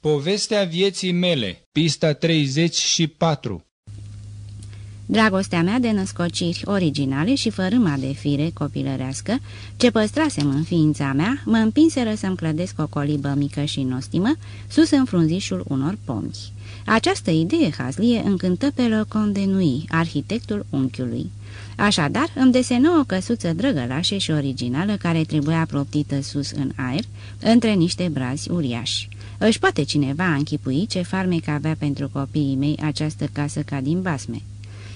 Povestea vieții mele, pista 34 Dragostea mea de născociri originale și fărâma de fire copilărească, ce păstrasem în ființa mea, mă împinseră să-mi clădesc o colibă mică și nostimă, sus în frunzișul unor pomi. Această idee hazlie încântă pe Locon de Nui, arhitectul unchiului. Așadar, îmi desenă o căsuță drăgălașă și originală care trebuia proptită sus în aer, între niște brazi uriași. Își poate cineva închipui ce farmec avea pentru copiii mei această casă ca din basme.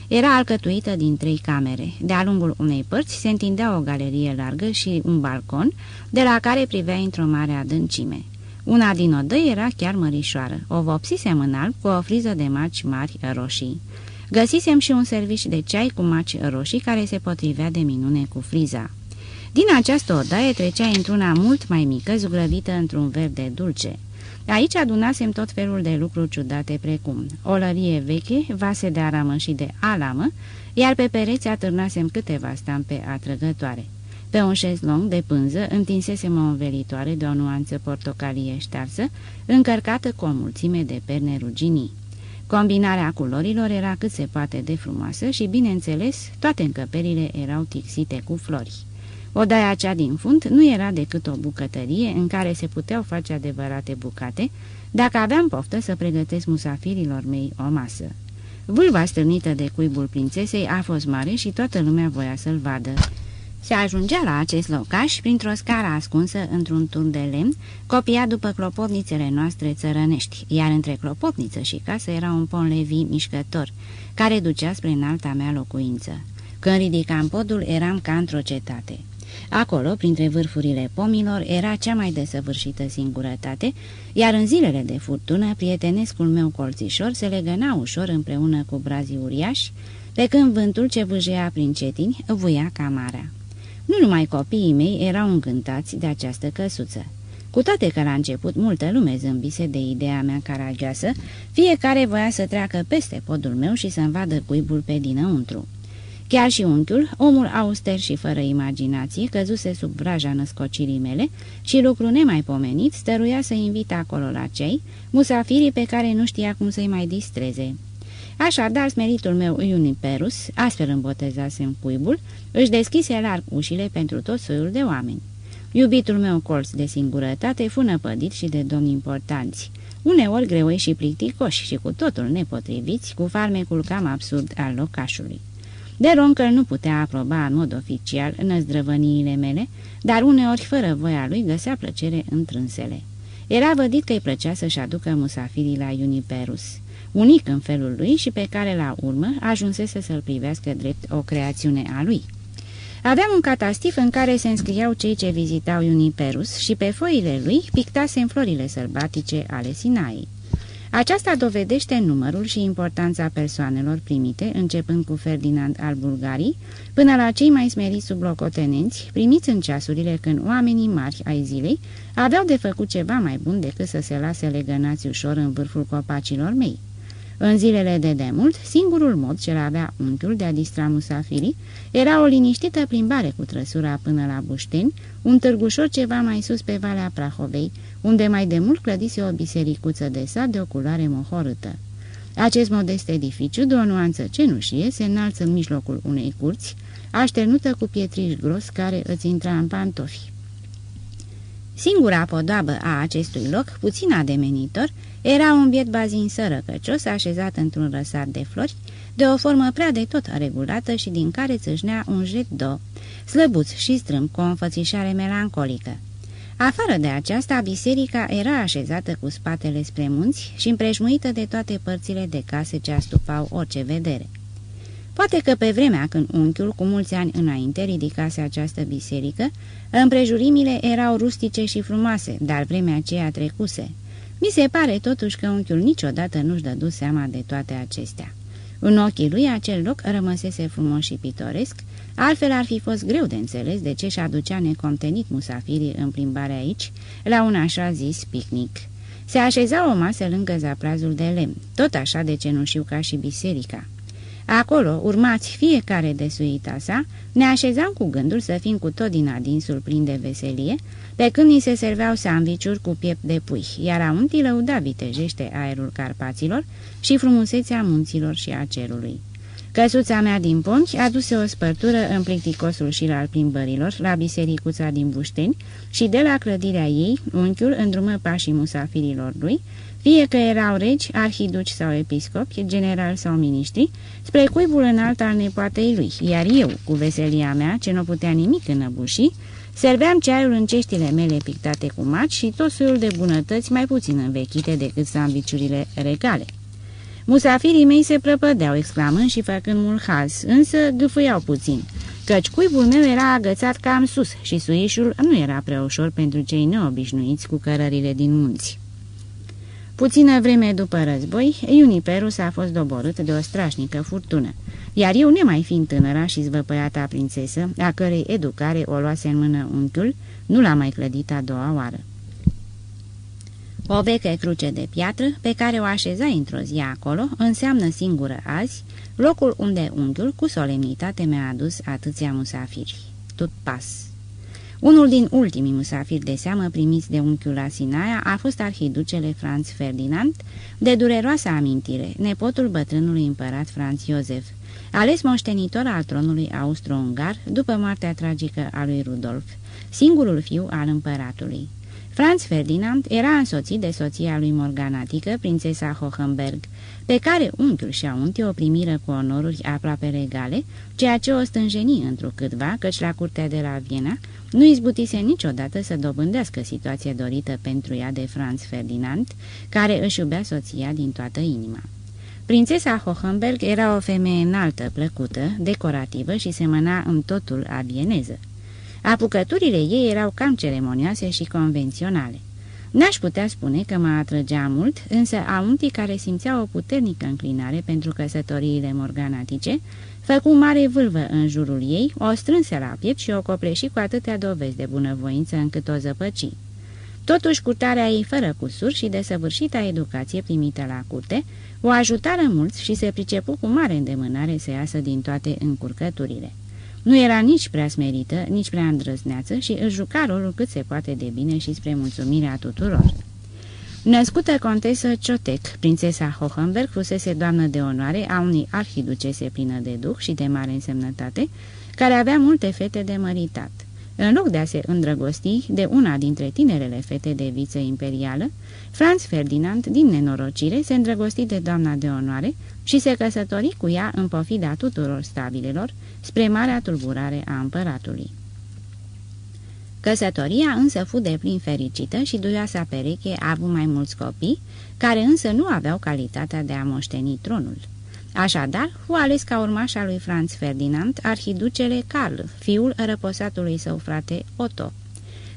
Era alcătuită din trei camere. De-a lungul unei părți se întindea o galerie largă și un balcon, de la care privea într-o mare adâncime. Una din odăi era chiar mărișoară. O vopsisem în alb cu o friză de maci mari roșii. Găsisem și un servici de ceai cu maci roșii care se potrivea de minune cu friza. Din această odaie trecea într-una mult mai mică, zugrăvită într-un verde dulce. Aici adunasem tot felul de lucruri ciudate precum o lărie veche, vase de aramă și de alamă, iar pe pereți atârnasem câteva stampe atrăgătoare. Pe un șezlong de pânză întinsesem o învelitoare de o nuanță portocalie ștearsă, încărcată cu o mulțime de perne ruginii. Combinarea culorilor era cât se poate de frumoasă și, bineînțeles, toate încăperile erau tixite cu flori. Odaia cea din fund nu era decât o bucătărie în care se puteau face adevărate bucate, dacă aveam poftă să pregătesc musafirilor mei o masă. Vâlva strânită de cuibul prințesei a fost mare și toată lumea voia să-l vadă. Se ajungea la acest locaș printr-o scară ascunsă într-un turn de lemn, copiat după clopotnițele noastre țărănești, iar între clopotniță și casă era un pon levi mișcător, care ducea spre înalta mea locuință. Când ridicam podul, eram ca într-o cetate. Acolo, printre vârfurile pomilor, era cea mai desăvârșită singurătate, iar în zilele de furtună, prietenescul meu colțișor se legăna ușor împreună cu brazii uriași, pe când vântul ce vâjea prin cetini vuia camara. Nu numai copiii mei erau încântați de această căsuță. Cu toate că la început multă lume zâmbise de ideea mea caragioasă, fiecare voia să treacă peste podul meu și să-mi vadă cuibul pe dinăuntru. Chiar și unchiul, omul auster și fără imaginație, căzuse sub vraja născocirii mele și lucru nemaipomenit stăruia să invite acolo la cei, musafirii pe care nu știa cum să-i mai distreze. Așadar, smeritul meu Iuniperus, astfel îmbotezasem cuibul, își deschise larg ușile pentru tot soiul de oameni. Iubitul meu colț de singurătate fu năpădit și de domni importanți, uneori greoi și plicticoși și cu totul nepotriviți, cu farmecul cam absurd al locașului. De Roncă nu putea aproba în mod oficial năzdrăvăniile mele, dar uneori, fără voia lui, găsea plăcere întrânsele. Era vădit că îi plăcea să-și aducă musafirii la Juniperus, unic în felul lui și pe care, la urmă, ajunsese să-l privească drept o creațiune a lui. Aveam un catastif în care se înscriau cei ce vizitau Juniperus și pe foile lui pictase în florile sălbatice ale Sinai. Aceasta dovedește numărul și importanța persoanelor primite, începând cu Ferdinand al Bulgarii, până la cei mai smeriți sublocotenenți, primiți în ceasurile când oamenii mari ai zilei aveau de făcut ceva mai bun decât să se lase legănați ușor în vârful copacilor mei. În zilele de demult, singurul mod ce avea unchiul de a distra musafirii era o liniștită plimbare cu trăsura până la Bușteni, un târgușor ceva mai sus pe Valea Prahovei, unde mai de mult clădise o bisericuță de sat de o culoare mohorâtă. Acest modest edificiu, de o nuanță cenușie, se înalță în mijlocul unei curți, așternută cu pietriș gros care îți intra în pantofi. Singura podoabă a acestui loc, puțin ademenitor, era un biet bazin sărăcăcios așezat într-un răsar de flori, de o formă prea de tot regulată și din care țâșnea un jet do, slăbuț și strâmb cu o înfățișare melancolică. Afară de aceasta, biserica era așezată cu spatele spre munți și împrejmuită de toate părțile de case ce astupau orice vedere. Poate că pe vremea când unchiul, cu mulți ani înainte, ridicase această biserică, împrejurimile erau rustice și frumoase, dar vremea aceea trecuse. Mi se pare totuși că unchiul niciodată nu-și dădu seama de toate acestea. În ochii lui acel loc rămăsese frumos și pitoresc, altfel ar fi fost greu de înțeles de ce și aducea necontenit musafirii în plimbare aici, la un așa zis picnic. Se așeza o masă lângă zaprazul de lemn, tot așa de cenușiu ca și biserica. Acolo, urmați fiecare de suita sa, ne așezam cu gândul să fim cu tot din adinsul plin de veselie, pe când ni se serveau sandviciuri cu piept de pui, iar auntii lăuda vitejește aerul Carpaților și frumusețea munților și a cerului. Căsuța mea din ponchi aduse o spărtură în plicticosul și al plimbărilor la bisericuța din Bușteni și de la clădirea ei, unchiul îndrumă pașii musafirilor lui, fie că erau regi, arhiduci sau episcopi, generali sau miniștri, spre cuibul înalt al nepoatei lui, iar eu, cu veselia mea, ce nu putea nimic înăbuși, serveam ceaiul în ceștile mele pictate cu maci și tot soiul de bunătăți mai puțin învechite decât sandviciurile regale. Musafirii mei se prăpădeau exclamând și făcând mult haz, însă gâfâiau puțin, căci cuibul meu era agățat cam sus și suișul nu era prea ușor pentru cei neobișnuiți cu cărările din munți. Puțină vreme după război, Iuniperus a fost doborât de o strașnică furtună, iar eu, nemai fiind tânăra și zvăpăiata prințesă, a cărei educare o luase în mână unchiul, nu l-a mai clădit a doua oară. O veche cruce de piatră, pe care o așeza într-o zi acolo, înseamnă singură azi, locul unde unghiul cu solemnitate mi-a adus atâția musafiri. Tot pas. Unul din ultimii musafiri de seamă primiți de unchiul la Sinaia a fost arhiducele Franz Ferdinand, de dureroasă amintire, nepotul bătrânului împărat Franz Iosef, ales moștenitor al tronului austro-ungar după moartea tragică a lui Rudolf, singurul fiu al împăratului. Franz Ferdinand era însoțit de soția lui morganatică, prințesa Hohenberg, pe care unchiul și auntii o primiră cu onoruri aproape regale, ceea ce o stânjeni întrucâtva, căci la curtea de la Viena nu izbutise niciodată să dobândească situația dorită pentru ea de Franz Ferdinand, care își iubea soția din toată inima. Prințesa Hohenberg era o femeie înaltă, plăcută, decorativă și semăna în totul a bieneză. Apucăturile ei erau cam ceremonioase și convenționale. N-aș putea spune că mă atrăgea mult, însă auntii care simțeau o puternică înclinare pentru căsătoriile morganatice, făcu mare vâlvă în jurul ei, o strânse la piept și o copleși cu atâtea dovezi de bunăvoință încât o zăpăci. Totuși, curtarea ei fără cusur și desăvârșita educație primită la curte, o ajutară mulți și se pricepu cu mare îndemânare să iasă din toate încurcăturile. Nu era nici prea smerită, nici prea îndrăzneață și își juca rolul cât se poate de bine și spre mulțumirea tuturor. Născută contesă Ciotec, prințesa Hohenberg fusese doamnă de onoare a unei arhiducese plină de duh și de mare însemnătate, care avea multe fete de măritat. În loc de a se îndrăgosti de una dintre tinerele fete de viță imperială, Franz Ferdinand, din nenorocire, se îndrăgosti de doamna de onoare și se căsători cu ea în pofida tuturor stabilelor, spre marea tulburare a împăratului. Căsătoria însă fu de plin fericită și duioasa pereche a avut mai mulți copii, care însă nu aveau calitatea de a moșteni tronul. Așadar, fu ales ca urmașa lui Franz Ferdinand arhiducele Carl, fiul răposatului său frate Otto.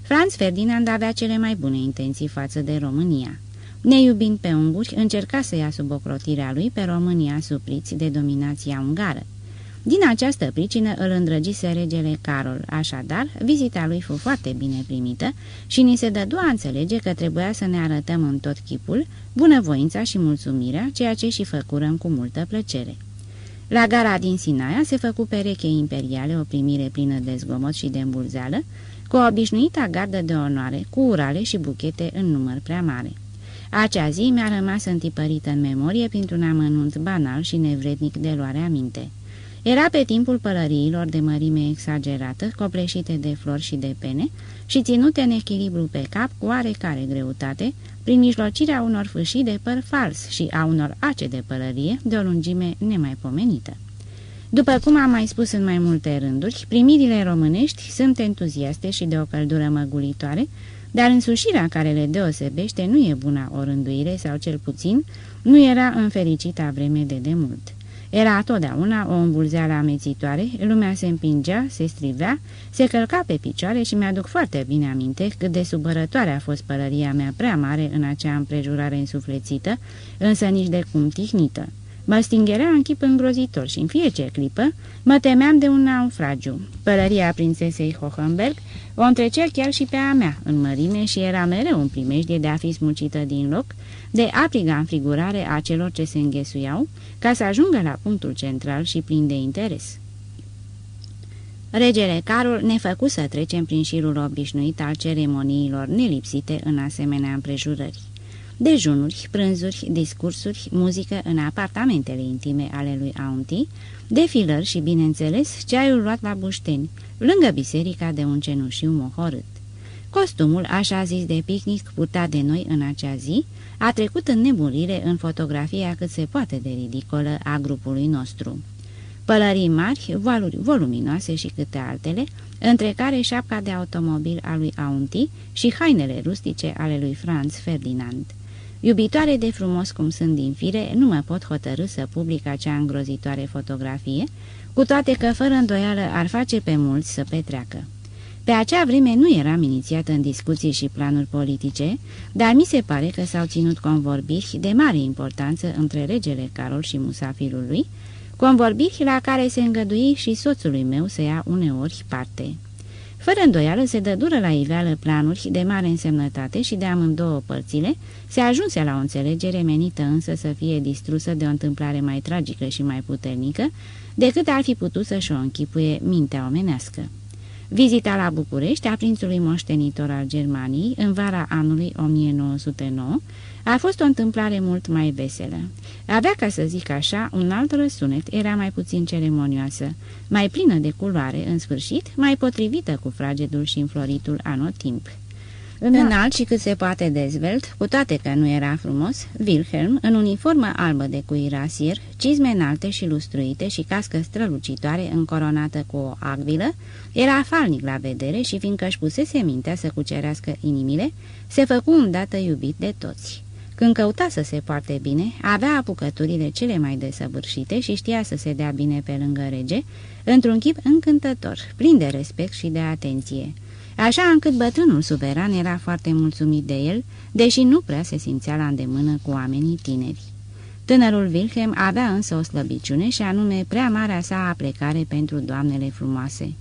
Franz Ferdinand avea cele mai bune intenții față de România. Neiubind pe unguri, încerca să ia sub ocrotirea lui pe România supriți de dominația ungară. Din această pricină îl îndrăgise regele Carol, așadar, vizita lui fu foarte bine primită și ni se dădua a înțelege că trebuia să ne arătăm în tot chipul bunăvoința și mulțumirea, ceea ce și făcurăm cu multă plăcere. La gara din Sinaia se făcu pereche imperiale o primire plină de zgomot și de îmbulzeală, cu o obișnuită gardă de onoare, cu urale și buchete în număr prea mare. Acea zi mi-a rămas întipărită în memorie printr-un amănunt banal și nevrednic de luare aminte. Era pe timpul pălăriilor de mărime exagerată, copleșite de flori și de pene și ținute în echilibru pe cap cu oarecare greutate, prin mijlocirea unor fâșii de păr fals și a unor ace de pălărie de o lungime nemaipomenită. După cum am mai spus în mai multe rânduri, primirile românești sunt entuziaste și de o căldură măgulitoare, dar însușirea care le deosebește nu e bună o rânduire sau cel puțin nu era în fericita vreme de demult. Era totdeauna o îmbulzeală amețitoare, lumea se împingea, se strivea, se călca pe picioare și mi-aduc foarte bine aminte cât de supărătoare a fost pălăria mea prea mare în acea împrejurare însuflețită, însă nici de cum tihnită. Mă stingerea în chip îngrozitor și în fiecare clipă mă temeam de un naufragiu. Pălăria prințesei Hohenberg o întrecea chiar și pe a mea în mărime și era mereu un primejdie de a fi smucită din loc, de apriga înfrigurare a celor ce se înghesuiau, ca să ajungă la punctul central și plin de interes. Regele Carol ne făcu să trecem prin șirul obișnuit al ceremoniilor nelipsite în asemenea împrejurări. Dejunuri, prânzuri, discursuri, muzică în apartamentele intime ale lui Auntie, defilări și, bineînțeles, ceaiul luat la bușteni, lângă biserica de un cenușiu mohorât. Costumul, așa zis de picnic, purtat de noi în acea zi, a trecut în nebulire în fotografia cât se poate de ridicolă a grupului nostru. Pălării mari, valuri voluminoase și câte altele, între care șapca de automobil a lui Aunti și hainele rustice ale lui Franz Ferdinand. Iubitoare de frumos cum sunt din fire, nu mă pot hotărâ să public acea îngrozitoare fotografie, cu toate că fără îndoială ar face pe mulți să petreacă. Pe acea vreme nu eram inițiată în discuții și planuri politice, dar mi se pare că s-au ținut convorbiri de mare importanță între regele Carol și musafirul lui, convorbiri la care se îngădui și soțului meu să ia uneori parte. Fără îndoială se dă dură la iveală planuri de mare însemnătate și de amândouă părțile, se ajunse la o înțelegere menită însă să fie distrusă de o întâmplare mai tragică și mai puternică, decât ar fi putut să-și o închipuie mintea omenească. Vizita la București a prințului moștenitor al Germaniei în vara anului 1909 a fost o întâmplare mult mai veselă. Avea, ca să zic așa, un alt răsunet, era mai puțin ceremonioasă, mai plină de culoare, în sfârșit, mai potrivită cu fragedul și înfloritul anotimp. Înalt și cât se poate dezvelt, cu toate că nu era frumos, Wilhelm, în uniformă albă de cuirasier, cizme înalte și lustruite și cască strălucitoare încoronată cu o agvilă, era falnic la vedere și fiindcă își pusese mintea să cucerească inimile, se făcu îndată iubit de toți. Când căuta să se poarte bine, avea apucăturile cele mai desăvârșite și știa să se dea bine pe lângă rege, într-un chip încântător, plin de respect și de atenție. Așa încât bătrânul suveran era foarte mulțumit de el, deși nu prea se simțea la îndemână cu oamenii tineri. Tânărul Wilhelm avea însă o slăbiciune și anume prea marea sa aplecare pentru doamnele frumoase.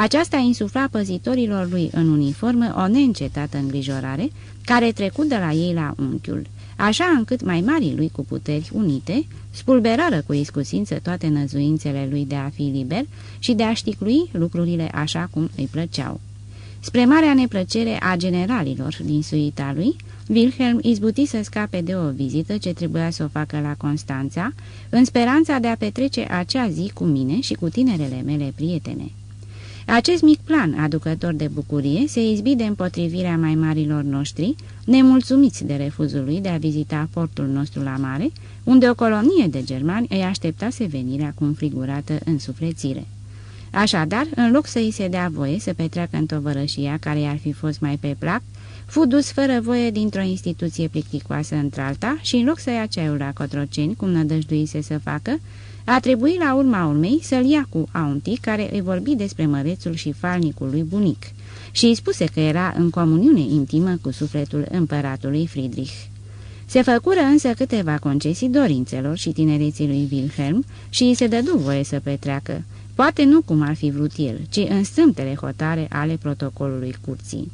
Aceasta insufla păzitorilor lui în uniformă o neîncetată îngrijorare, care trecut de la ei la unchiul, așa încât mai marii lui cu puteri unite spulberară cu iscusință toate năzuințele lui de a fi liber și de a știclui lucrurile așa cum îi plăceau. Spre marea neplăcere a generalilor din suita lui, Wilhelm izbuti să scape de o vizită ce trebuia să o facă la Constanța, în speranța de a petrece acea zi cu mine și cu tinerele mele prietene. Acest mic plan, aducător de bucurie, se izbi de împotrivirea mai marilor noștri, nemulțumiți de refuzul lui de a vizita portul nostru la mare, unde o colonie de germani îi așteptase venirea cu înfrigurată însuflețire. Așadar, în loc să îi se dea voie să petreacă în tovărășia care i-ar fi fost mai pe plac, fu dus fără voie dintr-o instituție plicticoasă într-alta și în loc să ia ceaiul la Cotroceni, cum nădăjduise să facă, a trebuit la urma urmei să-l ia cu Aunti, care îi vorbi despre mărețul și falnicul lui bunic și îi spuse că era în comuniune intimă cu sufletul împăratului Friedrich. Se făcură însă câteva concesii dorințelor și tinereții lui Wilhelm și îi se dădu voie să petreacă, poate nu cum ar fi vrut el, ci în strâmtele hotare ale protocolului curții.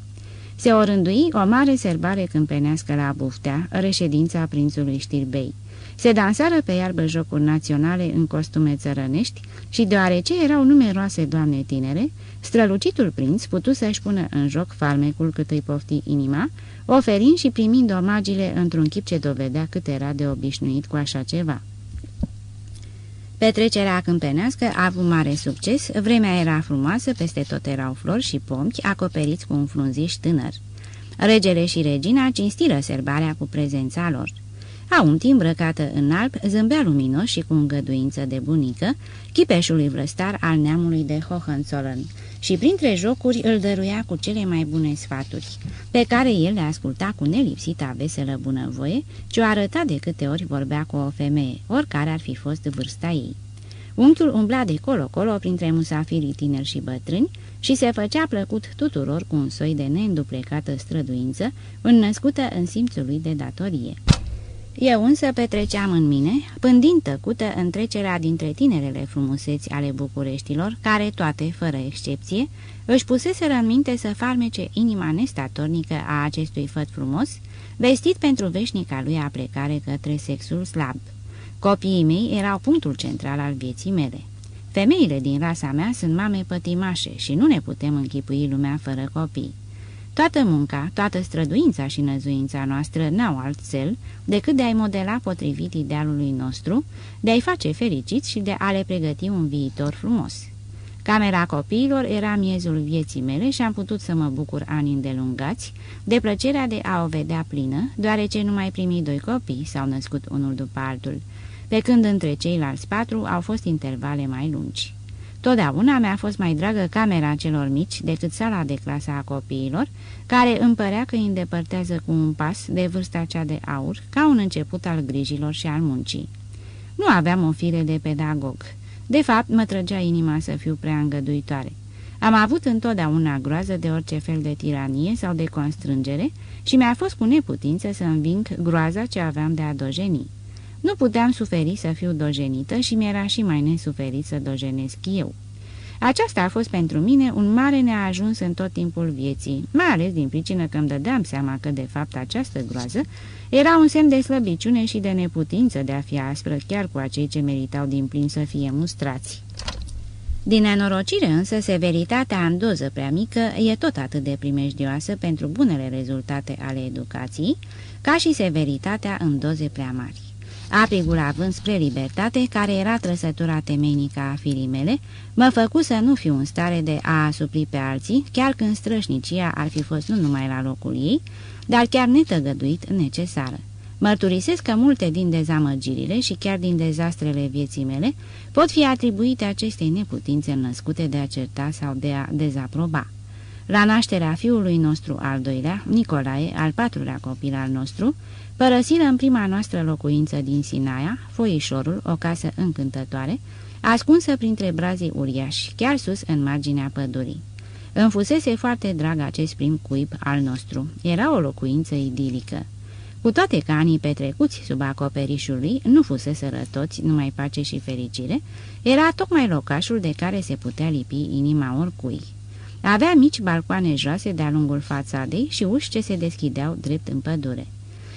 Se orândui o mare serbare câmpenească la Buftea, reședința prințului Știrbei. Se dansară pe iarbă jocuri naționale în costume țărănești și deoarece erau numeroase doamne tinere, strălucitul prinț putu să-și pună în joc farmecul cât îi pofti inima, oferind și primind omagile într-un chip ce dovedea cât era de obișnuit cu așa ceva. Petrecerea câmpenească a avut mare succes, vremea era frumoasă, peste tot erau flori și pompi acoperiți cu un frunziș tânăr. Regele și regina cinstiră serbarea cu prezența lor. A un timp îmbrăcată în alb, zâmbea luminos și cu îngăduință de bunică, chipeșului vrăstar al neamului de Hohenzollern și printre jocuri îl dăruia cu cele mai bune sfaturi, pe care el le asculta cu nelipsita veselă bunăvoie, ce o arăta de câte ori vorbea cu o femeie, oricare ar fi fost vârsta ei. Unchiul umbla de colo-colo printre musafirii tineri și bătrâni și se făcea plăcut tuturor cu un soi de neînduplecată străduință, înnăscută în simțul lui de datorie. Eu însă petreceam în mine, pândind tăcută în trecerea dintre tinerele frumuseți ale Bucureștilor, care toate, fără excepție, își puseseră în minte să farmece inima nestatornică a acestui făt frumos, vestit pentru veșnica lui aplecare către sexul slab. Copiii mei erau punctul central al vieții mele. Femeile din rasa mea sunt mame pătimașe și nu ne putem închipui lumea fără copii. Toată munca, toată străduința și năzuința noastră n-au alt cel decât de a-i modela potrivit idealului nostru, de a-i face fericiți și de a le pregăti un viitor frumos. Camera copiilor era miezul vieții mele și am putut să mă bucur ani îndelungați de plăcerea de a o vedea plină, deoarece numai primii doi copii s-au născut unul după altul, pe când între ceilalți patru au fost intervale mai lungi. Totdeauna mi-a fost mai dragă camera celor mici decât sala de clasă a copiilor, care îmi părea că îi îndepărtează cu un pas de vârsta cea de aur, ca un început al grijilor și al muncii. Nu aveam o fire de pedagog. De fapt, mă trăgea inima să fiu prea îngăduitoare. Am avut întotdeauna groază de orice fel de tiranie sau de constrângere și mi-a fost cu neputință să înving groaza ce aveam de a dojeni. Nu puteam suferi să fiu dojenită și mi-era și mai nesuferit să dojenesc eu. Aceasta a fost pentru mine un mare neajuns în tot timpul vieții, mai ales din pricină că îmi dădeam seama că, de fapt, această groază era un semn de slăbiciune și de neputință de a fi aspră chiar cu acei ce meritau din plin să fie mustrați. Din nenorocire însă, severitatea în doză prea mică e tot atât de primejdioasă pentru bunele rezultate ale educației, ca și severitatea în doze prea mari. Aprigul având spre libertate, care era trăsătura temeinică a firii mele, mă făcu să nu fiu în stare de a supli pe alții, chiar când strășnicia ar fi fost nu numai la locul ei, dar chiar netăgăduit necesară. Mărturisesc că multe din dezamăgirile și chiar din dezastrele vieții mele pot fi atribuite acestei neputințe născute de a certa sau de a dezaproba. La nașterea fiului nostru al doilea, Nicolae, al patrulea copil al nostru, Părăsiră în prima noastră locuință din Sinaia, foișorul, o casă încântătoare, ascunsă printre brazii uriași, chiar sus în marginea pădurii. Îmi fusese foarte drag acest prim cuib al nostru. Era o locuință idilică. Cu toate că anii petrecuți sub acoperișul lui nu fusese rătoți numai pace și fericire, era tocmai locașul de care se putea lipi inima oricui. Avea mici balcoane joase de-a lungul fațadei și uși ce se deschideau drept în pădure.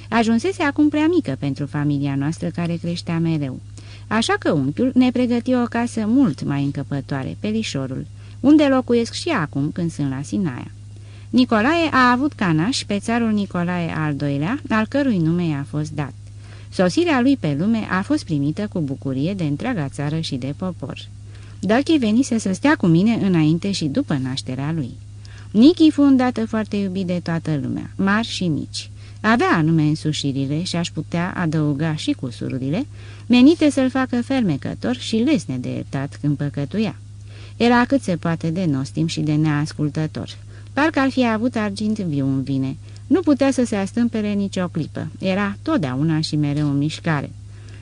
Ajunsese acum prea mică pentru familia noastră care creștea mereu. Așa că unchiul ne pregăti o casă mult mai încăpătoare, Pelișorul, unde locuiesc și acum când sunt la Sinaia. Nicolae a avut canaș pe țarul Nicolae al doilea, al cărui nume i-a fost dat. Sosirea lui pe lume a fost primită cu bucurie de întreaga țară și de popor. Dălchi venise să stea cu mine înainte și după nașterea lui. Nichi fu îndată foarte iubit de toată lumea, mari și mici. Avea anume însușirile și aș putea adăuga și cusurile, menite să-l facă fermecător și lesne de iertat când păcătuia. Era cât se poate de nostim și de neascultător. Parcă ar fi avut argint viu în vine. Nu putea să se astâmpere nicio clipă. Era totdeauna și mereu în mișcare.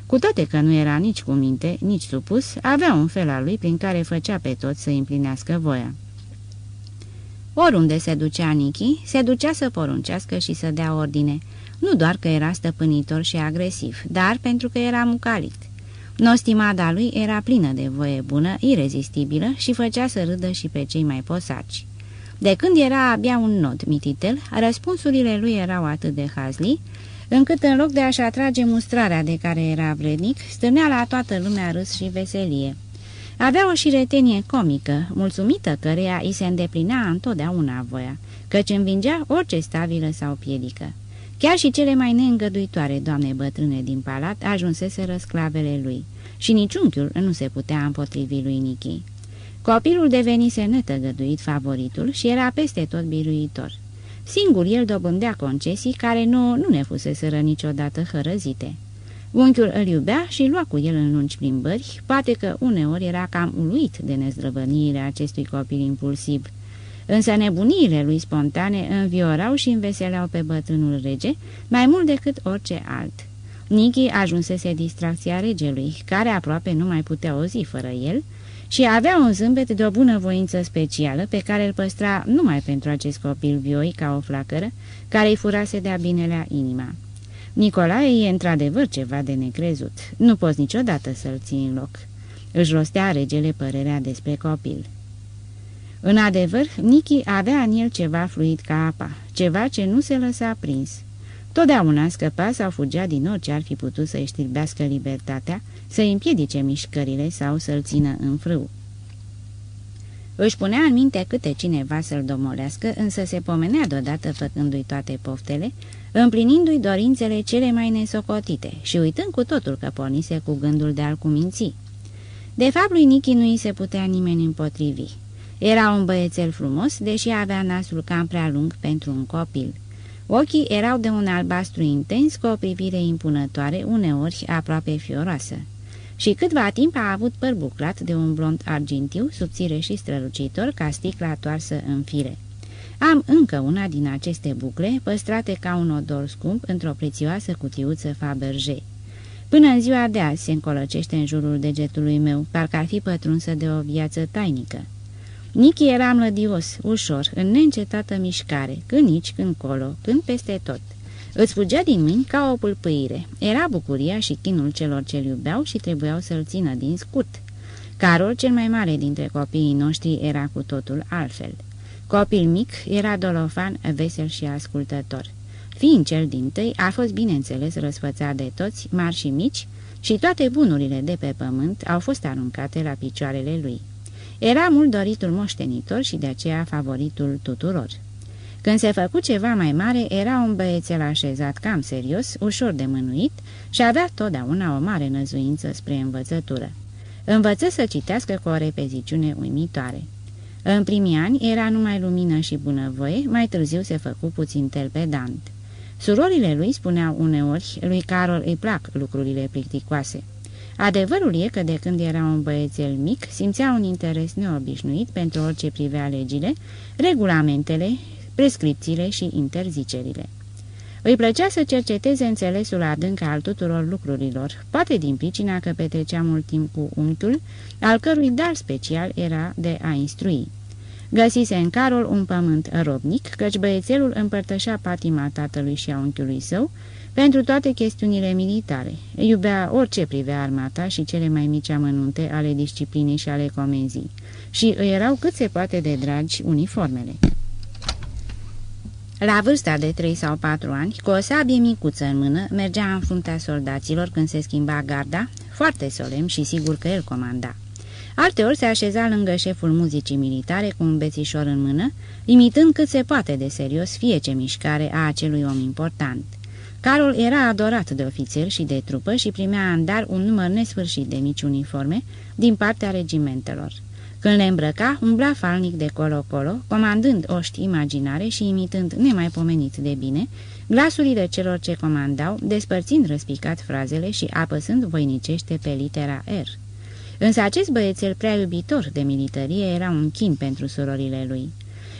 Cu toate că nu era nici cu minte, nici supus, avea un fel al lui prin care făcea pe toți să împlinească voia. Oriunde se ducea Nichi, se ducea să poruncească și să dea ordine, nu doar că era stăpânitor și agresiv, dar pentru că era mucalict. Nostimada lui era plină de voie bună, irezistibilă și făcea să râdă și pe cei mai posaci. De când era abia un nod mititel, răspunsurile lui erau atât de hazli, încât în loc de a-și atrage mustrarea de care era vrednic, stârnea la toată lumea râs și veselie. Avea o șiretenie comică, mulțumită căreia îi se îndeplinea întotdeauna voia, căci învingea orice stabilă sau piedică. Chiar și cele mai neîngăduitoare doamne bătrâne din palat ajunseseră sclavele lui și nici unchiul nu se putea împotrivi lui Nichi. Copilul devenise netăgăduit favoritul și era peste tot biruitor. Singur el dobândea concesii care nu, nu ne fuseseră niciodată hărăzite. Unchiul îl iubea și lua cu el în lungi plimbări, poate că uneori era cam uluit de nezdrăvăniile acestui copil impulsiv. Însă nebuniile lui spontane înviorau și înveseleau pe bătrânul rege mai mult decât orice alt. Nichi ajunsese distracția regelui, care aproape nu mai putea o zi fără el, și avea un zâmbet de o bunăvoință specială pe care îl păstra numai pentru acest copil vioi ca o flacără, care îi furase de-a binelea inima. Nicolae e într-adevăr ceva de necrezut. Nu poți niciodată să-l ții în loc. Își rostea regele părerea despre copil. În adevăr, Nichi avea în el ceva fluid ca apa, ceva ce nu se lăsa prins. Totdeauna scăpa sau fugea din orice ar fi putut să-și știrbească libertatea, să-i împiedice mișcările sau să-l țină în frâu. Își punea în minte câte cineva să-l domolească, însă se pomenea deodată făcându-i toate poftele, împlinindu-i dorințele cele mai nesocotite și uitând cu totul că pornise cu gândul de a-l cuminți. De fapt, lui Nichi nu îi se putea nimeni împotrivi. Era un băiețel frumos, deși avea nasul cam prea lung pentru un copil. Ochii erau de un albastru intens cu o privire impunătoare, uneori aproape fioroasă. Și câtva timp a avut păr buclat de un blond argintiu, subțire și strălucitor, ca sticla toarsă în fire. Am încă una din aceste bucle, păstrate ca un odor scump într-o prețioasă cutiuță Fabergé. Până în ziua de azi se încolăcește în jurul degetului meu, parcă ar fi pătrunsă de o viață tainică. Nichi era mlădios, ușor, în neîncetată mișcare, când nici, când colo, când peste tot. Îți fugea din mâini ca o pâlpâire. Era bucuria și chinul celor ce-l iubeau și trebuiau să-l țină din scurt. Carol, cel mai mare dintre copiii noștri, era cu totul altfel. Copil mic, era dolofan, vesel și ascultător. Fiind cel din tăi, a fost bineînțeles răsfățat de toți, mari și mici, și toate bunurile de pe pământ au fost aruncate la picioarele lui. Era mult doritul moștenitor și de aceea favoritul tuturor. Când se făcu ceva mai mare, era un băiețel așezat cam serios, ușor de mânuit și avea totdeauna o mare năzuință spre învățătură. Învăță să citească cu o repeziciune uimitoare. În primii ani era numai lumină și bunăvoie, mai târziu se făcu puțin telpedant. Surorile lui spuneau uneori, lui Carol îi plac lucrurile plicticoase. Adevărul e că de când era un băiețel mic, simțea un interes neobișnuit pentru orice privea legile, regulamentele, prescripțiile și interzicerile. Îi plăcea să cerceteze înțelesul adânc al tuturor lucrurilor, poate din pricina că petrecea mult timp cu unchiul, al cărui dar special era de a instrui. Găsise în Carol un pământ robnic, căci băiețelul împărtășea patima tatălui și a unchiului său pentru toate chestiunile militare. Iubea orice privea armata și cele mai mici amănunte ale disciplinei și ale comenzii și îi erau cât se poate de dragi uniformele. La vârsta de trei sau patru ani, cu o sabie micuță în mână, mergea în fruntea soldaților când se schimba garda, foarte solemn și sigur că el comanda. Alteori se așeza lângă șeful muzicii militare cu un bețișor în mână, imitând cât se poate de serios fie ce mișcare a acelui om important. Carol era adorat de ofițeri și de trupă și primea în dar un număr nesfârșit de mici uniforme din partea regimentelor. Când le îmbrăca, umbla falnic de colo-colo, comandând oști imaginare și imitând nemaipomeniți de bine glasurile celor ce comandau, despărțind răspicat frazele și apăsând voinicește pe litera R. Însă acest băiețel prea iubitor de militarie era un chin pentru surorile lui.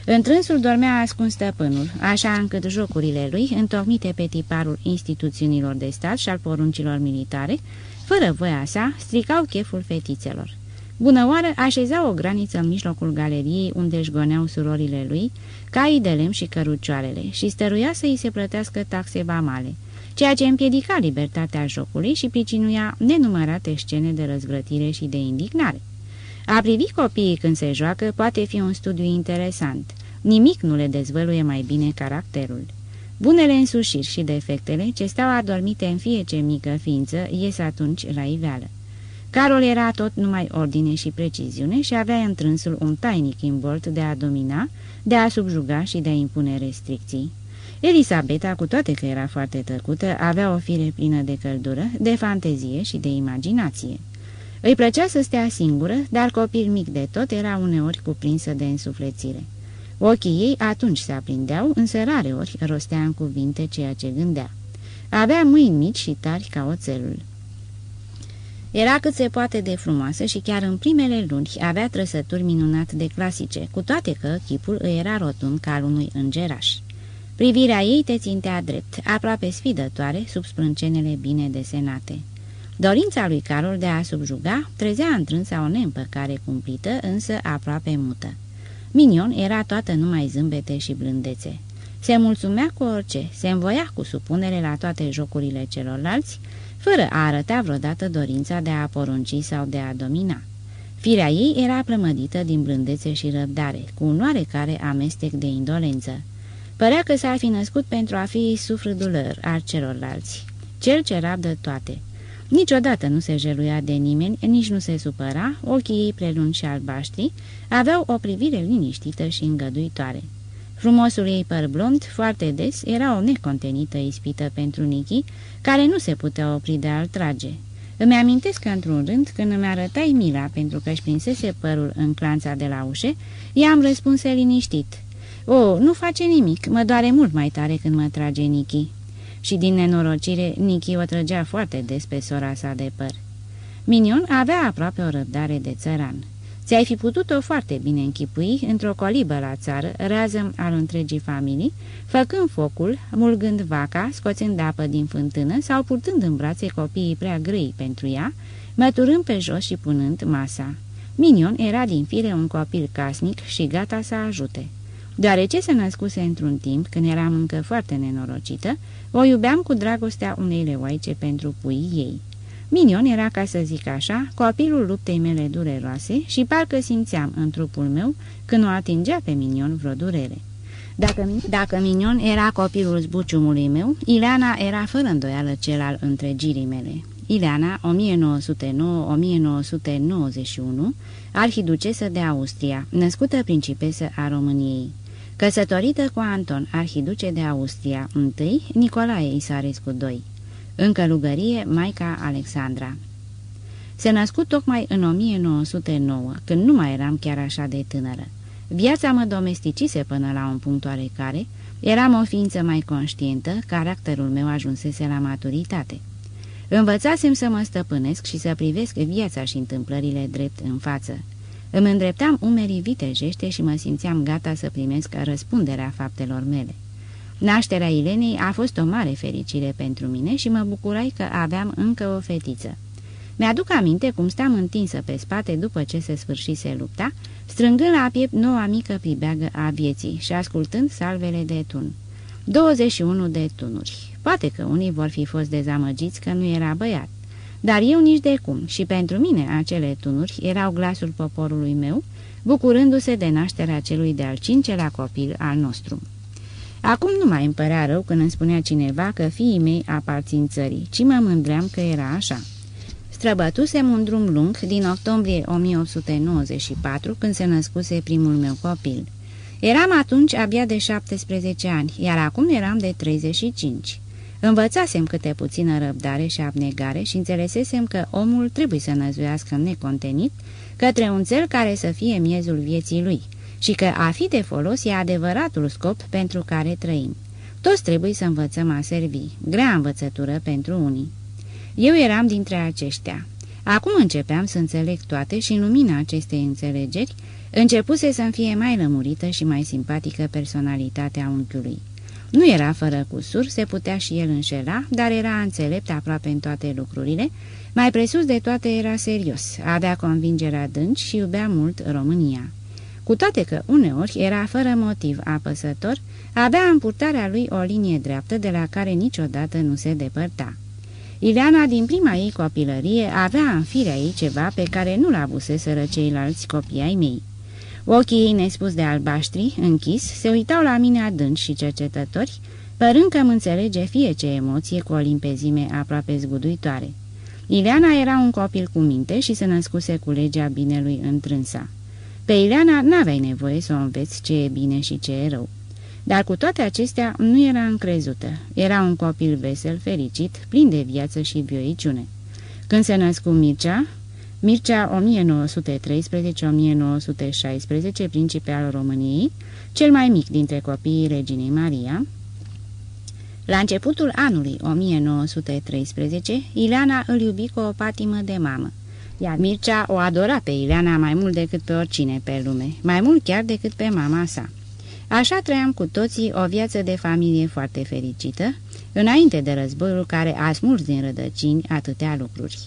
Întrânsul dormea ascuns stăpânul, așa încât jocurile lui, întocmite pe tiparul instituțiunilor de stat și al poruncilor militare, fără voia sa, stricau cheful fetițelor. Bunăoară așeza o graniță în mijlocul galeriei unde își goneau surorile lui, caii de lemn și cărucioarele, și stăruia să îi se plătească taxe vamale, ceea ce împiedica libertatea jocului și pricinuia nenumărate scene de răzvrătire și de indignare. A privi copiii când se joacă poate fi un studiu interesant. Nimic nu le dezvăluie mai bine caracterul. Bunele însușiri și defectele, ce stau adormite în fie ce mică ființă, ies atunci la iveală. Carol era tot numai ordine și preciziune și avea întrânsul un tainic imbolt de a domina, de a subjuga și de a impune restricții. Elisabeta, cu toate că era foarte tăcută, avea o fire plină de căldură, de fantezie și de imaginație. Îi plăcea să stea singură, dar copil mic de tot era uneori cuprinsă de însuflețire. Ochii ei atunci se aprindeau, însă rare ori rostea în cuvinte ceea ce gândea. Avea mâini mici și tari ca oțelul. Era cât se poate de frumoasă și chiar în primele luni avea trăsături minunat de clasice, cu toate că chipul îi era rotund ca al unui îngeraș. Privirea ei te țintea drept, aproape sfidătoare, sub sprâncenele bine desenate. Dorința lui Carol de a subjuga trezea întrânsa o neîmpăcare cumplită, însă aproape mută. Minion era toată numai zâmbete și blândețe. Se mulțumea cu orice, se învoia cu supunere la toate jocurile celorlalți, fără a arăta vreodată dorința de a porunci sau de a domina. Firea ei era plămădită din blândețe și răbdare, cu un oarecare amestec de indolență. Părea că s-ar fi născut pentru a fi sufletul lor al celorlalți, cel ce rabdă toate. Niciodată nu se jeluia de nimeni, nici nu se supăra, ochii ei prelungi și albaștri aveau o privire liniștită și îngăduitoare. Frumosul ei păr blond, foarte des, era o necontenită ispită pentru Nichi, care nu se putea opri de a-l trage. Îmi amintesc că într-un rând, când îmi arătai mila pentru că își prinsese părul în clanța de la ușe, i-am răspuns liniștit. O, nu face nimic, mă doare mult mai tare când mă trage Nichi." Și din nenorocire, Nichi o trăgea foarte des pe sora sa de păr. Minion avea aproape o răbdare de țăran. Ți-ai fi putut-o foarte bine închipui într-o colibă la țară, rază al întregii familii, făcând focul, mulgând vaca, scoțând apă din fântână sau purtând în brațe copiii prea grei pentru ea, măturând pe jos și punând masa. Minion era din fire un copil casnic și gata să ajute. Deoarece se născuse într-un timp când eram încă foarte nenorocită, o iubeam cu dragostea unei leoaice pentru puii ei. Minion era, ca să zic așa, copilul luptei mele dureroase și parcă simțeam în trupul meu când o atingea pe Minion vreo durere. Dacă, dacă Minion era copilul zbuciumului meu, Ileana era fără îndoială cel al întregirii mele. Ileana, 1909-1991, arhiducesă de Austria, născută principesă a României. Căsătorită cu Anton, arhiduce de Austria, întâi, Nicolae Isarescu II. În călugărie, Maica Alexandra. Se născut tocmai în 1909, când nu mai eram chiar așa de tânără. Viața mă domesticise până la un punct oarecare, eram o ființă mai conștientă, caracterul meu ajunsese la maturitate. Învățasem să mă stăpânesc și să privesc viața și întâmplările drept în față. Îmi îndreptam umerii vitejește și mă simțeam gata să primesc răspunderea faptelor mele. Nașterea Ilenei a fost o mare fericire pentru mine și mă bucurai că aveam încă o fetiță. Mi-aduc aminte cum stam întinsă pe spate după ce se sfârșise lupta, strângând la piept noua mică pibeagă a vieții și ascultând salvele de tun. 21 de tunuri. Poate că unii vor fi fost dezamăgiți că nu era băiat, dar eu nici de cum și pentru mine acele tunuri erau glasul poporului meu, bucurându-se de nașterea celui de-al cincelea copil al nostru. Acum nu mai îmi părea rău când îmi spunea cineva că fiii mei aparțin țării, ci mă mândream că era așa. Străbătusem un drum lung din octombrie 1894, când se născuse primul meu copil. Eram atunci abia de 17 ani, iar acum eram de 35. Învățasem câte puțină răbdare și abnegare și înțelesesem că omul trebuie să năzuiască necontenit către un cel care să fie miezul vieții lui și că a fi de folos e adevăratul scop pentru care trăim. Toți trebuie să învățăm a servi, grea învățătură pentru unii. Eu eram dintre aceștia. Acum începeam să înțeleg toate și în lumina acestei înțelegeri începuse să-mi fie mai lămurită și mai simpatică personalitatea unchiului. Nu era fără cusur, se putea și el înșela, dar era înțelept aproape în toate lucrurile, mai presus de toate era serios, avea convingerea adânci și iubea mult România. Cu toate că uneori era fără motiv apăsător, avea în purtarea lui o linie dreaptă de la care niciodată nu se depărta. Ileana din prima ei copilărie avea în firea ei ceva pe care nu-l avuseseră ceilalți copii ai mei. Ochii ei nespus de albaștri, închis, se uitau la mine adânci și cercetători, părând că îmi înțelege fie ce emoție cu o limpezime aproape zguduitoare. Ileana era un copil cu minte și se născuse cu legea binelui întrânsa. Pe Ileana n-aveai nevoie să o înveți ce e bine și ce e rău. Dar cu toate acestea nu era încrezută. Era un copil vesel, fericit, plin de viață și vioiciune. Când se născu Mircea, Mircea 1913-1916, principe al României, cel mai mic dintre copiii reginei Maria, la începutul anului 1913, Ileana îl iubi cu o patimă de mamă iar Mircea o adora pe Ileana mai mult decât pe oricine pe lume, mai mult chiar decât pe mama sa. Așa trăiam cu toții o viață de familie foarte fericită, înainte de războiul care a smuls din rădăcini atâtea lucruri.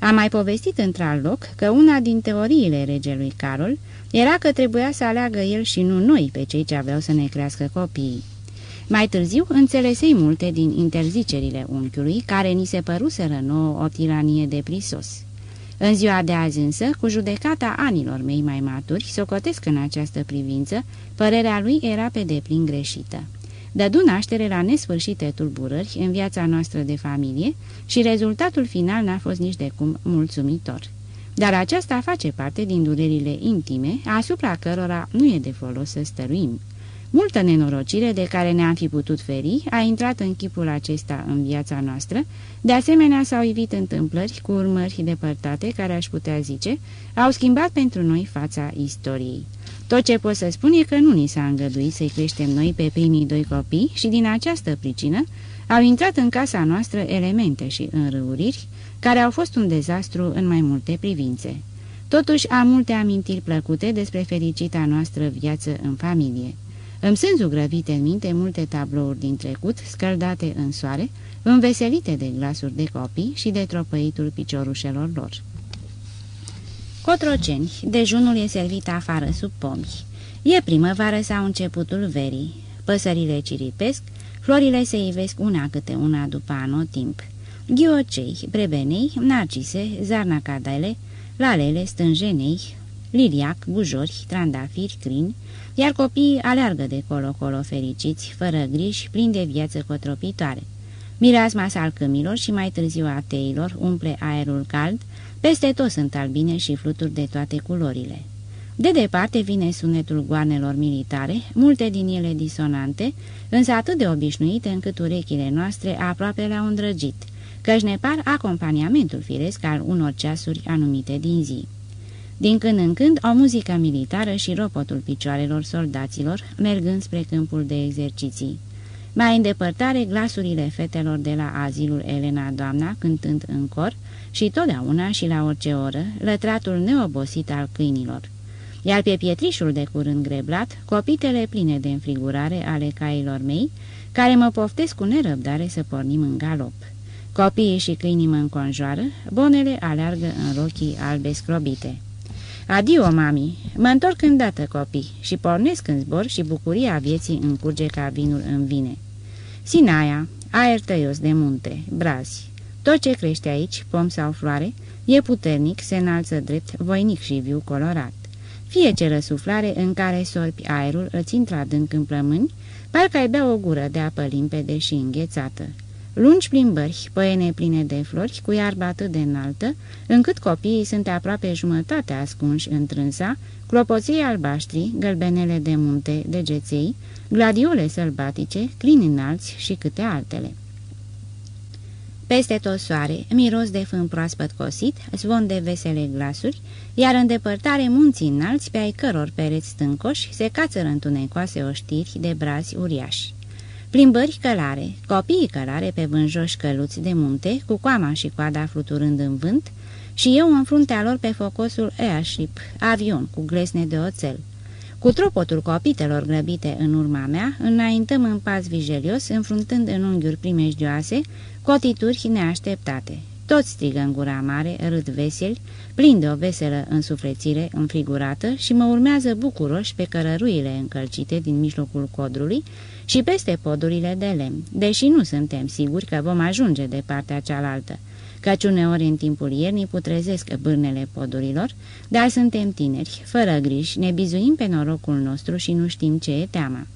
Am mai povestit într-al loc că una din teoriile regelui Carol era că trebuia să aleagă el și nu noi pe cei ce aveau să ne crească copiii. Mai târziu înțelesei multe din interzicerile unchiului, care ni se păruseră nouă o tiranie de prisos. În ziua de azi însă, cu judecata anilor mei mai maturi, socotesc în această privință, părerea lui era pe deplin greșită. Dădu naștere la nesfârșite tulburări în viața noastră de familie și rezultatul final n-a fost nici de cum mulțumitor. Dar aceasta face parte din durerile intime, asupra cărora nu e de folos să stăruim. Multă nenorocire de care ne-am fi putut feri a intrat în chipul acesta în viața noastră, de asemenea s-au ivit întâmplări cu urmări depărtate care, aș putea zice, au schimbat pentru noi fața istoriei. Tot ce pot să spun e că nu ni s-a îngăduit să-i creștem noi pe primii doi copii și din această pricină au intrat în casa noastră elemente și înrăuriri care au fost un dezastru în mai multe privințe. Totuși am multe amintiri plăcute despre fericita noastră viață în familie. Îmi sunt zugrăvite în minte multe tablouri din trecut, scăldate în soare, înveselite de glasuri de copii și de tropăitul piciorușelor lor. Cotroceni, dejunul e servit afară sub pomi. E primăvară sau începutul verii. Păsările ciripesc, florile se ivesc una câte una după anotimp. Ghiocei, brebenei, narcise, zarnacadele, lalele, stânjenei, liliac, bujori, trandafiri, crin, iar copiii aleargă de colo-colo fericiți, fără griji, plini de viață cotropitoare. Mireasma salcâmilor și mai târziu a teilor umple aerul cald, peste tot sunt albine și fluturi de toate culorile. De departe vine sunetul goanelor militare, multe din ele disonante, însă atât de obișnuite încât urechile noastre aproape le-au îndrăgit, căci ne par acompaniamentul firesc al unor ceasuri anumite din zi. Din când în când, o muzică militară și ropotul picioarelor soldaților, mergând spre câmpul de exerciții. Mai în depărtare, glasurile fetelor de la azilul Elena Doamna, cântând în cor, și totdeauna și la orice oră, lătratul neobosit al câinilor. Iar pe pietrișul de curând greblat, copitele pline de înfrigurare ale cailor mei, care mă poftesc cu nerăbdare să pornim în galop. Copiii și câinii mă înconjoară, bonele aleargă în rochii albe scrobite. Adio, mami! Mă întorc îndată, copii, și pornesc în zbor și bucuria vieții încurge ca vinul în vine. Sinaia, aer tăios de munte, brazi. Tot ce crește aici, pom sau floare, e puternic, se înalță drept, voinic și viu colorat. Fie ce răsuflare în care sorpi aerul îți intră adânc în plămâni, parcă ai bea o gură de apă limpede și înghețată. Lungi plimbări, păiene pline de flori, cu iarbă atât de înaltă, încât copiii sunt aproape jumătate ascunși în trânsa, clopoții albaștri, gălbenele de munte, degeței, gladiole sălbatice, clini înalți și câte altele. Peste tot soare, miros de fân proaspăt cosit, zvon de vesele glasuri, iar în depărtare munții înalți pe ai căror pereți stâncoși se cațără întunecoase oștiri de brazi uriași. Plimbări călare, copiii călare pe vânjoși căluți de munte, cu coama și coada fluturând în vânt, și eu în fruntea lor pe focosul Airship, avion cu glesne de oțel. Cu tropotul copitelor grăbite în urma mea, înaintăm în pas vigelios, înfruntând în unghiuri primejdioase, cotituri neașteptate. Toți strigă în gura mare, râd veseli, plin de o veselă însuflețire înfrigurată și mă urmează bucuroși pe cărăruile încălcite din mijlocul codrului și peste podurile de lemn, deși nu suntem siguri că vom ajunge de partea cealaltă, căci uneori în timpul iernii putrezesc bârnele podurilor, dar suntem tineri, fără griji, ne bizuim pe norocul nostru și nu știm ce e teama.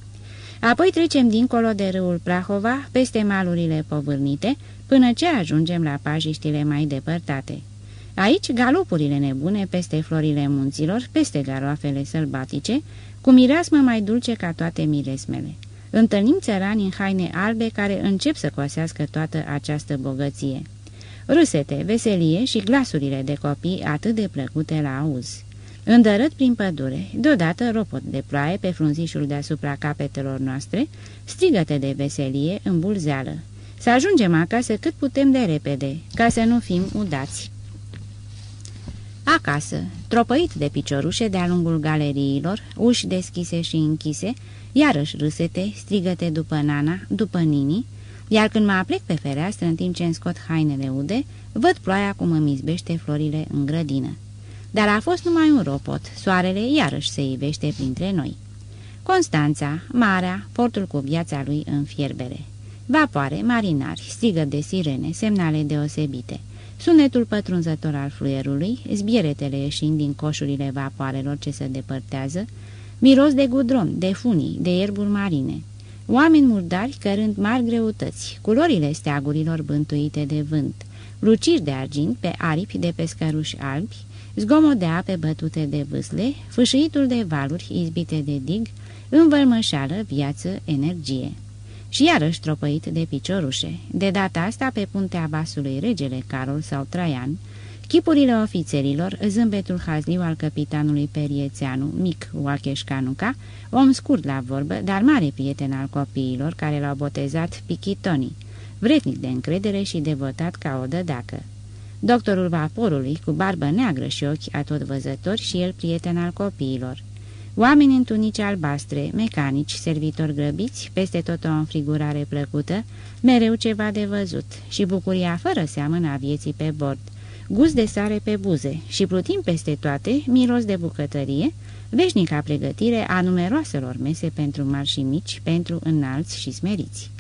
Apoi trecem dincolo de râul Prahova, peste malurile povârnite, până ce ajungem la pajiștile mai depărtate. Aici, galopurile nebune peste florile munților, peste garoafele sălbatice, cu mireasmă mai dulce ca toate miresmele. Întâlnim țărani în haine albe care încep să cosească toată această bogăție. Râsete, veselie și glasurile de copii atât de plăcute la auz. Îndărât prin pădure, deodată ropot de ploaie pe frunzișul deasupra capetelor noastre, strigăte de veselie în bulzeală. Să ajungem acasă cât putem de repede, ca să nu fim udați. Acasă, tropăit de piciorușe de-a lungul galeriilor, uși deschise și închise, iarăși râsete, strigăte după Nana, după Nini, iar când mă aplec pe fereastră în timp ce îmi scot hainele ude, văd ploaia cum îmi izbește florile în grădină. Dar a fost numai un ropot, soarele iarăși se ivește printre noi. Constanța, marea, portul cu viața lui în fierbere. Vapoare, marinari, strigă de sirene, semnale deosebite. Sunetul pătrunzător al fluierului, zbieretele ieșind din coșurile vapoarelor ce se depărtează, miros de gudron, de funii, de ierburi marine. Oameni murdari cărând mari greutăți, culorile steagurilor bântuite de vânt, luciri de argint pe aripi de pescăruși albi, zgomot de ape bătute de vâsle, fâșâitul de valuri izbite de dig, învălmășală, viață, energie. Și iarăși tropăit de piciorușe, de data asta pe puntea vasului regele Carol sau Traian, chipurile ofițerilor, zâmbetul hazliu al capitanului Periețeanu, mic Oacheșcanuca, om scurt la vorbă, dar mare prieten al copiilor care l-au botezat Pichitoni, vretnic de încredere și devotat ca o dădacă. Doctorul vaporului, cu barbă neagră și ochi atot văzători și el prieten al copiilor. Oameni în tunici albastre, mecanici, servitori grăbiți, peste tot o înfrigurare plăcută, mereu ceva de văzut și bucuria fără seamănă a vieții pe bord, gust de sare pe buze și plutim peste toate, miros de bucătărie, veșnica pregătire a numeroaselor mese pentru mari și mici, pentru înalți și smeriți.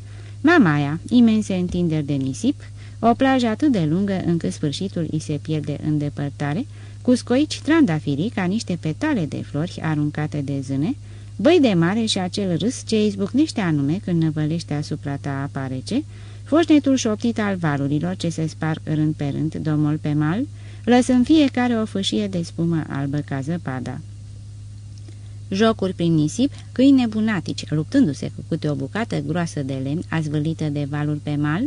Mamaia, imense întinderi de nisip, o plajă atât de lungă încât sfârșitul îi se pierde în depărtare, cu scoici trandafirii ca niște petale de flori aruncate de zâne, băi de mare și acel râs ce izbucnește anume când năvălește asupra ta apa rece, foșnetul șoptit al valurilor ce se sparg rând pe rând domol pe mal, lăsând fiecare o fâșie de spumă albă ca zăpada. Jocuri prin nisip, câini nebunatici, luptându-se cu câte o bucată groasă de lemn azvâlită de valuri pe mal,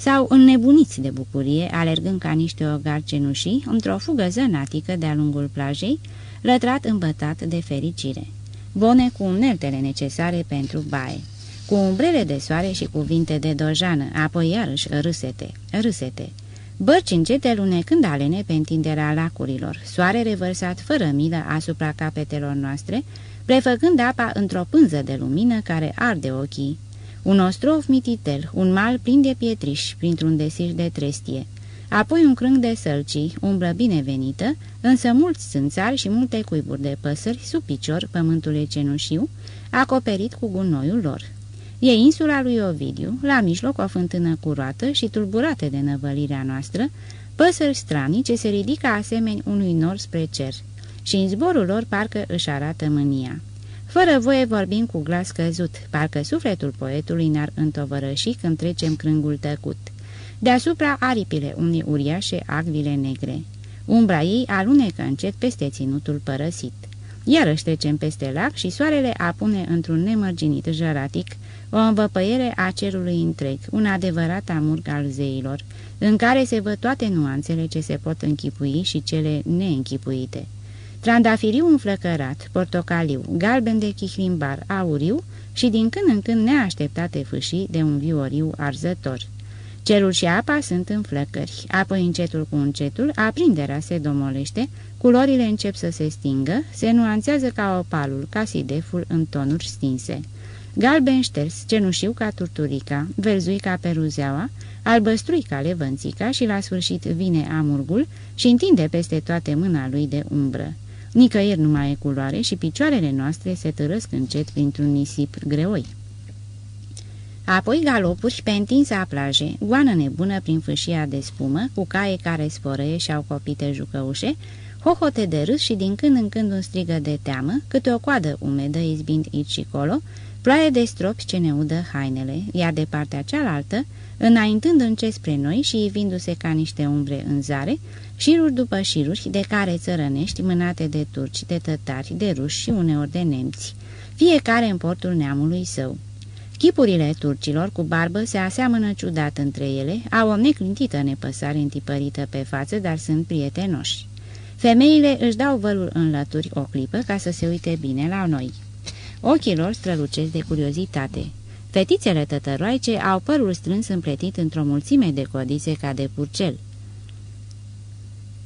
sau înnebuniți de bucurie, alergând ca niște ogari cenușii, într-o fugă zănatică de-a lungul plajei, lătrat îmbătat de fericire. Bone cu uneltele necesare pentru baie, cu umbrele de soare și cuvinte de dojană, apoi iarăși râsete, râsete. Bărci încete lunecând alene pe întinderea lacurilor, soare revărsat fără milă asupra capetelor noastre, prefăcând apa într-o pânză de lumină care arde ochii un ostrov mititel, un mal plin de pietriș, printr-un desiș de trestie, apoi un crâng de sălcii, umbră binevenită, însă mulți țânțari și multe cuiburi de păsări sub picior pământul cenușiu, acoperit cu gunoiul lor. E insula lui Ovidiu, la mijloc o fântână curată și tulburată de năvălirea noastră, păsări stranii ce se ridică asemeni unui nor spre cer, și în zborul lor parcă își arată mânia. Fără voie vorbim cu glas căzut, parcă sufletul poetului ne-ar întovărăși când trecem crângul tăcut. Deasupra aripile unei uriașe agvile negre. Umbra ei alunecă încet peste ținutul părăsit. Iarăși trecem peste lac și soarele apune într-un nemărginit jăratic o învăpăiere a cerului întreg, un adevărat amurg al zeilor, în care se văd toate nuanțele ce se pot închipui și cele neînchipuite trandafiriu înflăcărat, portocaliu, galben de chihlimbar, auriu și din când în când neașteptate fâșii de un vioriu arzător. Cerul și apa sunt în flăcări, apoi încetul cu încetul, aprinderea se domolește, culorile încep să se stingă, se nuanțează ca opalul, ca sideful în tonuri stinse. Galben șters, cenușiu ca turturica, verzui ca peruzeaua, albăstrui ca levănțica și la sfârșit vine amurgul și întinde peste toate mâna lui de umbră. Nicăieri nu mai e culoare și picioarele noastre se târăsc încet printr-un nisip greoi. Apoi galopuri pe întinsa plaje, goană nebună prin fâșia de spumă, cu caie care sfărăie și au copite jucăușe, hohote de râs și din când în când un strigă de teamă, câte o coadă umedă izbind aici și colo, ploaie de stropi ce ne udă hainele, iar de partea cealaltă, înaintând încet spre noi și ivindu-se ca niște umbre în zare, șiruri după șiruri de care țărănești mânate de turci, de tătari, de ruși și uneori de nemți, fiecare în portul neamului său. Chipurile turcilor cu barbă se aseamănă ciudat între ele, au o neclintită nepăsare întipărită pe față, dar sunt prietenoși. Femeile își dau vălul în lături o clipă ca să se uite bine la noi. Ochii lor strălucesc de curiozitate. Fetițele tătăroaice au părul strâns împletit într-o mulțime de codițe ca de purcel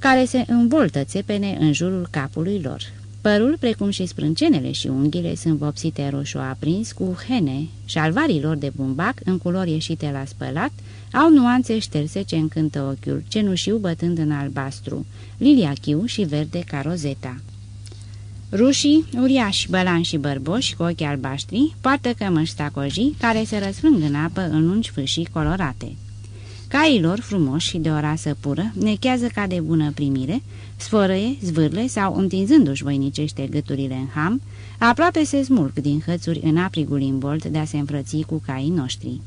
care se învoltă țepene în jurul capului lor. Părul, precum și sprâncenele și unghiile, sunt vopsite roșu aprins cu hene și șalvarii lor de bumbac, în culori ieșite la spălat, au nuanțe șterse ce încântă ochiul, cenușiu bătând în albastru, liliachiu și verde ca rozeta. Rușii, uriași, bălani și bărboși cu ochi albaștri, poartă cămăși stacojii care se răsfrâng în apă în lungi fâșii colorate. Cailor frumoși și de o rasă pură nechează ca de bună primire, sfărăie, zvârle sau întinzându-și voinicește gâturile în ham, aproape se smulg din hățuri în aprigul imbolt de a se înfrăți cu caii noștri.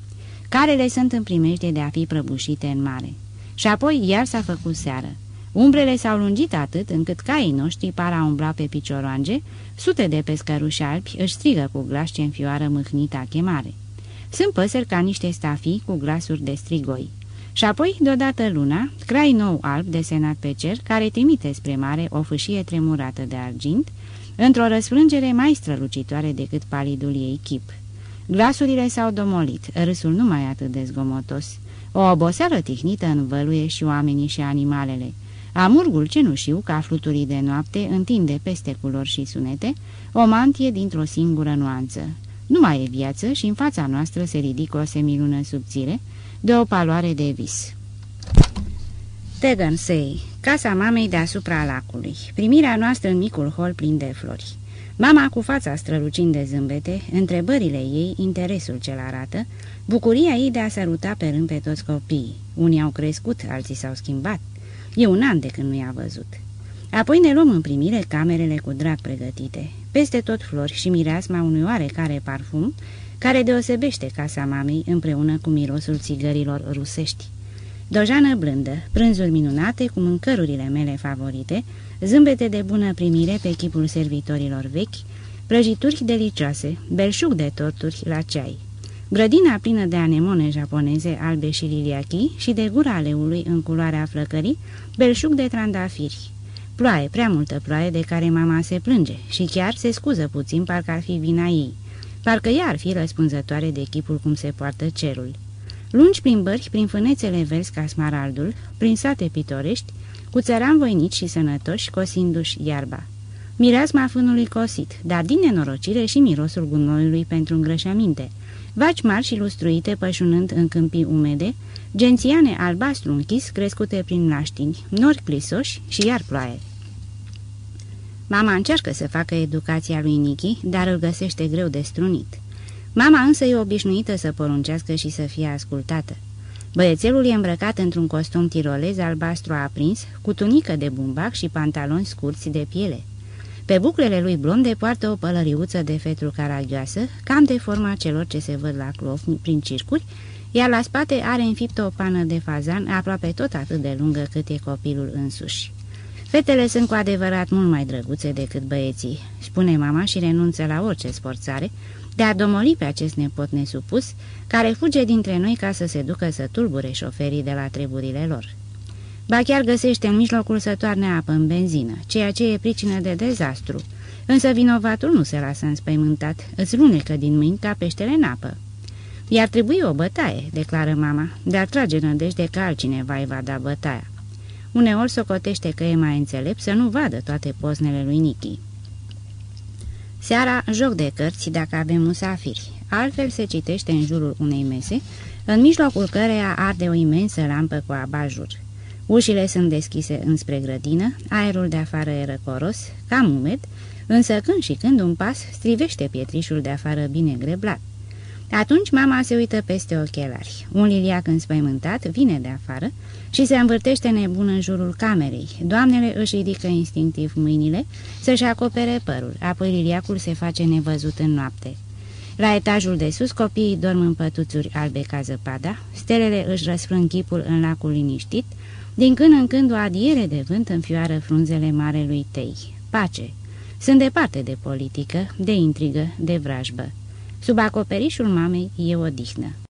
Carele sunt în primește de a fi prăbușite în mare. Și apoi iar s-a făcut seară. Umbrele s-au lungit atât încât caii noștri par a umbla pe picioroange, sute de pescăruși albi își strigă cu glas ce înfioară mâhnita chemare. Sunt păsări ca niște stafii cu glasuri de strigoi. Și apoi, deodată luna, crai nou alb desenat pe cer, care trimite spre mare o fâșie tremurată de argint, într-o răsfrângere mai strălucitoare decât palidul ei chip. Glasurile s-au domolit, râsul nu mai atât de zgomotos. O oboseală tihnită învăluie și oamenii și animalele. Amurgul cenușiu, ca fluturii de noapte, întinde peste culori și sunete, o mantie dintr-o singură nuanță. Nu mai e viață și în fața noastră se ridică o semilună subțire, de o paloare de vis. Tegănsei, casa mamei deasupra lacului, primirea noastră în micul hol plin de flori. Mama cu fața strălucind de zâmbete, întrebările ei, interesul ce-l arată, bucuria ei de a săruta pe rând pe toți copiii. Unii au crescut, alții s-au schimbat. E un an de când nu i-a văzut. Apoi ne luăm în primire camerele cu drag pregătite. Peste tot flori și mireasma unui oarecare parfum, care deosebește casa mamei împreună cu mirosul țigărilor rusești. Dojană blândă, prânzuri minunate cu mâncărurile mele favorite, zâmbete de bună primire pe chipul servitorilor vechi, prăjituri delicioase, belșug de torturi la ceai. Grădina plină de anemone japoneze albe și liliachii și de gura leului în culoarea flăcării, belșug de trandafiri. Ploaie, prea multă ploaie de care mama se plânge și chiar se scuză puțin parcă ar fi vina ei. Parcă ea ar fi răspunzătoare de chipul cum se poartă cerul. Lungi plimbări prin fânețele verzi ca smaraldul, prin sate pitorești, cu țăran voinici și sănătoși cosindu-și iarba. Mireasma fânului cosit, dar din nenorocire și mirosul gunoiului pentru îngrășăminte. Vaci mari și lustruite pășunând în câmpii umede, gențiane albastru închis crescute prin laștini, nori plisoși și iar ploaie. Mama încearcă să facă educația lui Nichi, dar îl găsește greu de strunit. Mama însă e obișnuită să poruncească și să fie ascultată. Băiețelul e îmbrăcat într-un costum tirolez albastru aprins, cu tunică de bumbac și pantaloni scurți de piele. Pe buclele lui blonde poartă o pălăriuță de fetru caragioasă, cam de forma celor ce se văd la clof prin circuri, iar la spate are înfiptă o pană de fazan aproape tot atât de lungă cât e copilul însuși. Fetele sunt cu adevărat mult mai drăguțe decât băieții, spune mama și renunță la orice sforțare de a domoli pe acest nepot nesupus, care fuge dintre noi ca să se ducă să tulbure șoferii de la treburile lor. Ba chiar găsește în mijlocul să toarne apă în benzină, ceea ce e pricină de dezastru, însă vinovatul nu se lasă înspăimântat, îți lunecă din mâini ca peștele în apă. I-ar trebui o bătaie, declară mama, dar trage nădejde că altcineva îi va da bătaia. Uneori socotește că e mai înțelept să nu vadă toate poznele lui Nichi. Seara, joc de cărți dacă avem musafiri. Altfel se citește în jurul unei mese, în mijlocul căreia arde o imensă lampă cu abajur. Ușile sunt deschise înspre grădină, aerul de afară e răcoros, cam umed, însă când și când un pas strivește pietrișul de afară bine greblat. Atunci mama se uită peste ochelari. Un liliac înspăimântat vine de afară și se învârtește nebun în jurul camerei. Doamnele își ridică instinctiv mâinile să-și acopere părul, apoi liliacul se face nevăzut în noapte. La etajul de sus copiii dorm în pătuțuri albe ca zăpada, stelele își răsfrâng chipul în lacul liniștit, din când în când o adiere de vânt înfioară frunzele marelui tei. Pace! Sunt departe de politică, de intrigă, de vrajbă. Sub acoperișul mamei e o dihnă.